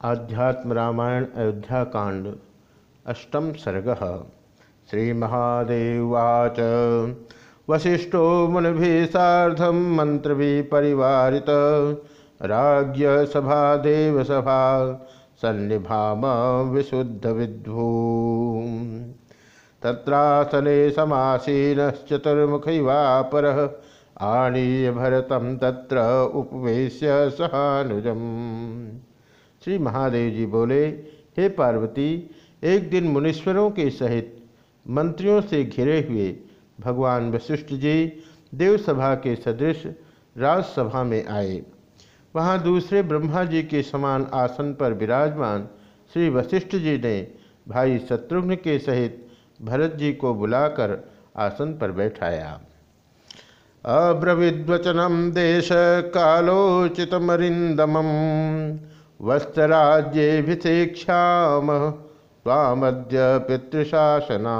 आध्यात्म रामायण अयोध्या कांड, अष्टम सर्ग। श्री महादेवाच वशिष्ठो मुनि साधम मंत्र भी परिवारित राज्य सभा देव सभा सन्निभाम विशुद्ध विद्भू तत्रासने समासीनश्चतुर्मुखैवापर आनीय भरतम तत्र उपवेश्य सहानुजम। श्री महादेव जी बोले, हे पार्वती, एक दिन मुनीश्वरों के सहित मंत्रियों से घिरे हुए भगवान वशिष्ठ जी देवसभा के सदृश राजसभा में आए। वहाँ दूसरे ब्रह्मा जी के समान आसन पर विराजमान श्री वशिष्ठ जी ने भाई शत्रुघ्न के सहित भरत जी को बुलाकर आसन पर बैठाया। अब्रविद्वचनम देश कालोचितमरिंदम वस्त्रराज्येभिषेक्षाम तामद्य पितृशासना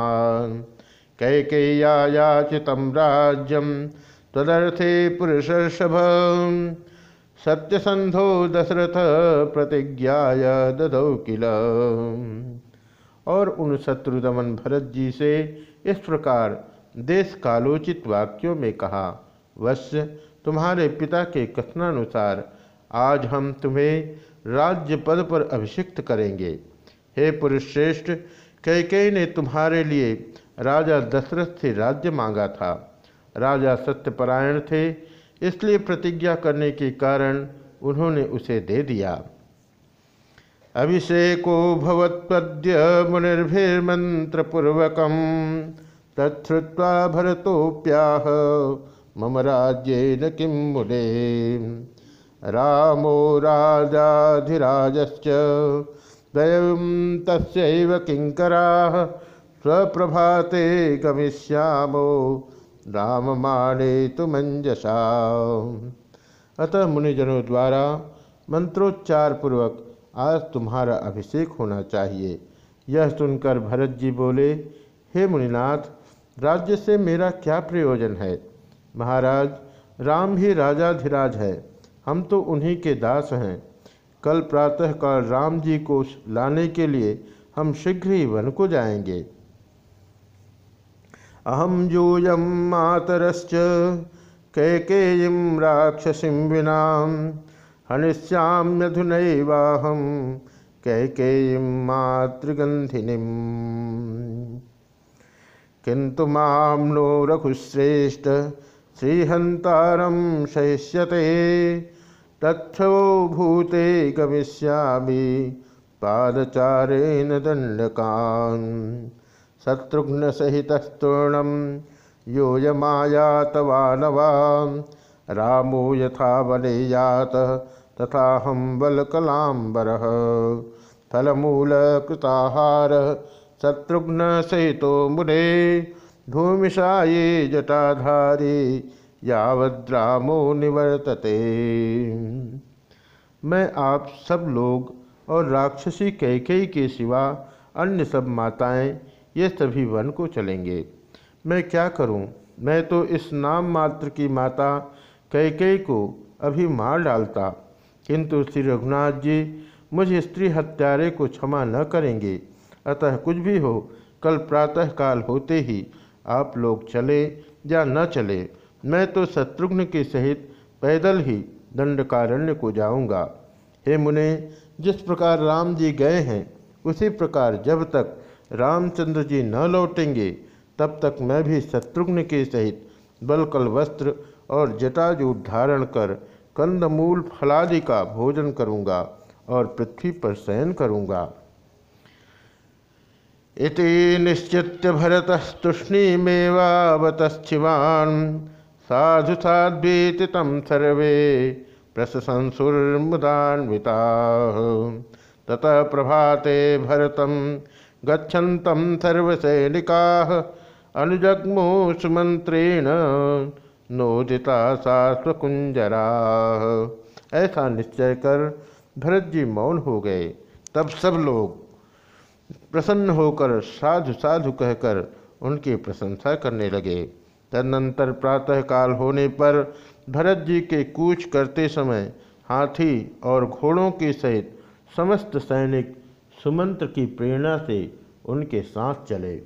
कैकेय्यायाचित राज्यम तदर्थे पुरुषर्षभ। सत्यसंधो दशरथ प्रतिज्ञाय ददौ किल। और उन शत्रुदमन भरत जी से इस प्रकार देश कालोचित वाक्यों में कहा वश्य तुम्हारे पिता के कथनानुसार आज हम तुम्हें राज्य पद पर अभिषिक्त करेंगे। हे पुरुषश्रेष्ठ कैकई ने तुम्हारे लिए राजा दशरथ से राज्य मांगा था। राजा सत्यपरायण थे, इसलिए प्रतिज्ञा करने के कारण उन्होंने उसे दे दिया। अभिषेको भवत्पद्य मुनिर्भिर्मंत्रपूर्वक तत्वा भरतोप्याह मम राज्य न किम मुने? रामो राजाधिराजश्च। द्वयं तस्यैव किङ्कराः, स्वप्रभाते गमिष्यामो राममाणे तु मंजसा अतः मुनिजनों द्वारा मंत्रोच्चार पूर्वक आज तुम्हारा अभिषेक होना चाहिए। यह सुनकर भरत जी बोले, हे मुनिनाथ, राज्य से मेरा क्या प्रयोजन है? महाराज, राम ही राजाधिराज है। हम तो उन्हीं के दास हैं। कल प्रातःकाल राम जी को लाने के लिए हम शीघ्र ही वन को जाएँगे। अहम यूयम मातरश्च, कैकेयीं राक्षसीं विना हनिष्याम्यधुनैवाहम कैकेयीं मातृगंधिनीम् किंतु माम नो रघुश्रेष्ठ श्रीहंतारम सहिष्यते तथो भूते गमिष्यामि, पादचारेण दंडकान् शत्रुघ्न सहितस्तूर्णम योयमायातवानवा रामो यथा बले यात तथा हम बलकलांबर फलमूलकृताहार शत्रुघ्न सहितो मुने भूमिशाये जटाधारी यावद्रामो निवर्तते। मैं आप सब लोग और राक्षसी कैकेयी के सिवा अन्य सब माताएँ, ये सभी वन को चलेंगे। मैं क्या करूँ? मैं तो इस नाम मात्र की माता कैकेयी को अभी मार डालता। किंतु श्री रघुनाथ जी मुझ स्त्री हत्यारे को क्षमा न करेंगे। अतः कुछ भी हो, कल प्रातःकाल होते ही आप लोग चले या न चले, मैं तो शत्रुघ्न के सहित पैदल ही दंडकारण्य को जाऊँगा। हे मुने, जिस प्रकार राम जी गए हैं, उसी प्रकार जब तक रामचंद्र जी न लौटेंगे, तब तक मैं भी शत्रुघ्न के सहित बलकल वस्त्र और जटाजूट धारण कर कंदमूल फलादि का भोजन करूँगा और पृथ्वी पर शयन करूँगा। इति निश्चित भरतस्तुष्णीमेवावतश्चिवान् साधु साध्वीति तम सर्वे प्रशंसुर्मुदान्विता ततः प्रभाते भरतं गच्छन्तं सर्वसैनिकाः अनुजग्मु सुमंत्रेण नोदिता सा स्वकुंजरा ऐसा निश्चय कर भरत जी मौन हो गए। तब सब लोग प्रसन्न होकर साधु साधु कहकर उनकी प्रशंसा करने लगे। तदनंतर प्रातःकाल होने पर भरत जी के कूच करते समय हाथी और घोड़ों के सहित समस्त सैनिक सुमंत्र की प्रेरणा से उनके साथ चले।